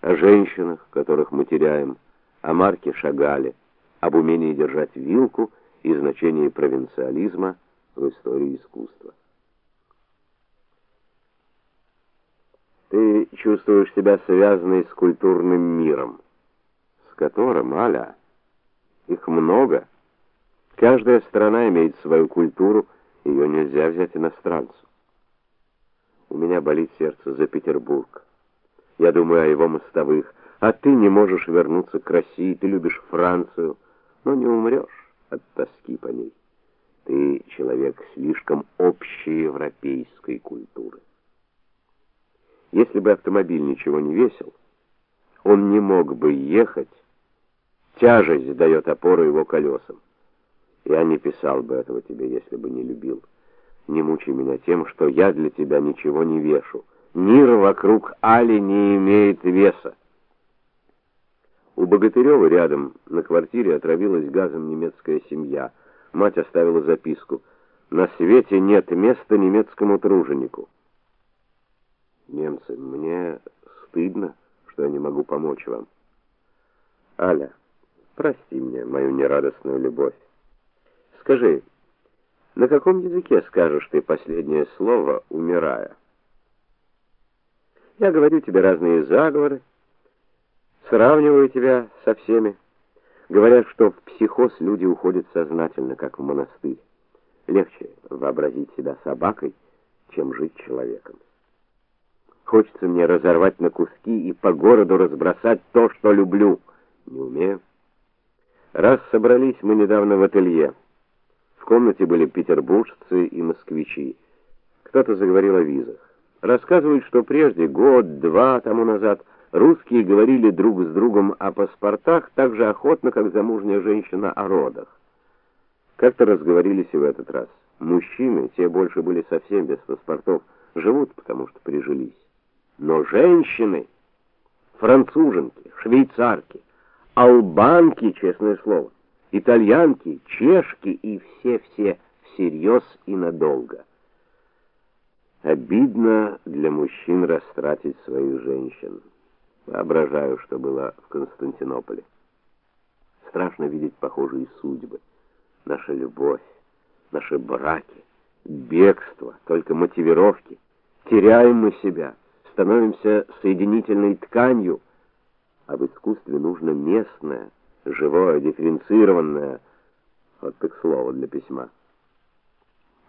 о женщинах, которых мы теряем, о Марке Шагале, об умении держать вилку и значении провинциализма в истории искусства. Ты чувствуешь себя связанной с культурным миром, с которым, Аля, их много. Каждая страна имеет свою культуру, ее нельзя взять иностранцу. У меня болит сердце за Петербург. Я думаю о его мостовых, а ты не можешь вернуться к России, ты любишь Францию, но не умрешь от тоски по ней. Ты человек слишком общеевропейской культуры. Если бы автомобиль ничего не весил, он не мог бы ехать, тяжесть дает опору его колесам. Я не писал бы этого тебе, если бы не любил. Не мучай меня тем, что я для тебя ничего не вешу. Мир вокруг Али не имеет веса. У Богатырева рядом на квартире отравилась газом немецкая семья. Мать оставила записку: "На свете нет места немецкому труженику". Немцы, мне стыдно, что я не могу помочь вам. Аля, прости мне мою нерадостную любовь. Скажи, на каком языке скажешь ты последнее слово, умирая? Я говорю тебе разные заговоры, сравниваю тебя со всеми. Говорят, что в психоз люди уходят сознательно, как в монастырь. Легче вообразить себя собакой, чем жить человеком. Хочется мне разорвать на куски и по городу разбросать то, что люблю. Не умею. Раз собрались мы недавно в ателье. В комнате были петербуржцы и москвичи. Кто-то заговорил о визах. Рассказывают, что прежде, год-два тому назад, русские говорили друг с другом о паспортах так же охотно, как замужняя женщина о родах. Как-то разговорились и в этот раз. Мужчины, те больше были совсем без паспортов, живут, потому что прижились. Но женщины, француженки, швейцарки, албанки, честное слово, итальянки, чешки и все-все всерьез и надолго. Обидно для мужчин растратить своих женщин. Воображаю, что было в Константинополе. Страшно видеть похожие судьбы. Наша любовь, наши браки, бегство, только мотивировки. Теряем мы себя становимся соединительной тканью, а в искусстве нужно местное, живое, дифференцированное, вот так слово для письма.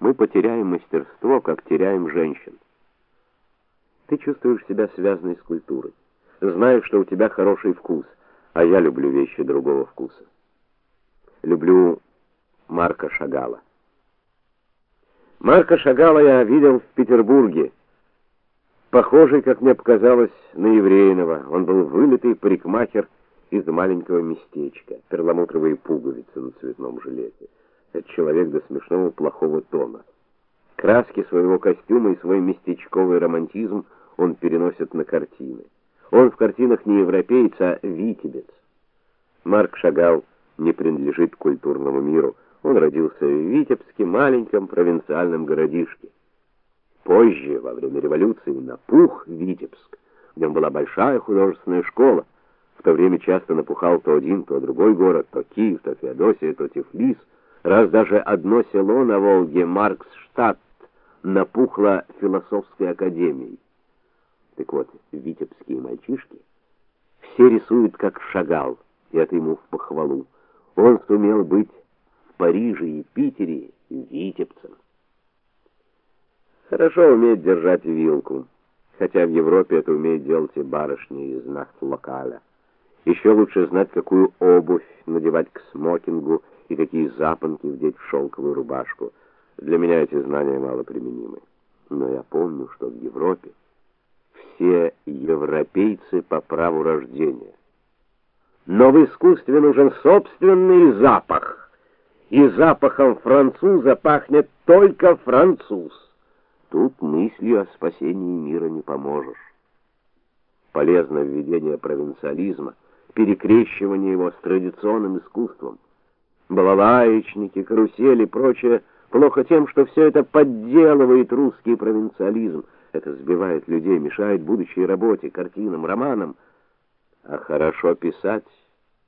Мы потеряем мастерство, как теряем женщин. Ты чувствуешь себя связанной с культурой. Знаешь, что у тебя хороший вкус, а я люблю вещи другого вкуса. Люблю Марка Шагала. Марка Шагала я видел в Петербурге похожий, как мне показалось, на еврейного. Он был вылитый парикмахер из маленького местечка, перламутровые пуговицы на цветном жилете. Это человек до смешного плохого тона. Краски своего костюма и свой местечковый романтизм он переносит на картины. Он в картинах не европеец, а витебец. Марк Шагал не принадлежит культурному миру. Он родился в Витебске, маленьком провинциальном городишке. Позже, во время революции, напух Витебск. В нем была большая художественная школа. В то время часто напухал то один, то другой город, то Киев, то Феодосия, то Тифлис. Раз даже одно село на Волге, Марксштадт, напухло философской академией. Так вот, витебские мальчишки все рисуют как Шагал, и это ему в похвалу. Он сумел быть в Париже и Питере витебцем. Хорошо уметь держать вилку, хотя в Европе это умеет делать и барышни из нахт-локаля. Еще лучше знать, какую обувь надевать к смокингу и какие запонки вдеть в шелковую рубашку. Для меня эти знания мало применимы. Но я помню, что в Европе все европейцы по праву рождения. Но в искусстве нужен собственный запах. И запахом француза пахнет только француз. Тут мыслью о спасении мира не поможешь. Полезно введение провинциализма, перекрещивание его с традиционным искусством. Балалаечники, карусели и прочее плохо тем, что все это подделывает русский провинциализм. Это сбивает людей, мешает будущей работе, картинам, романам. А хорошо писать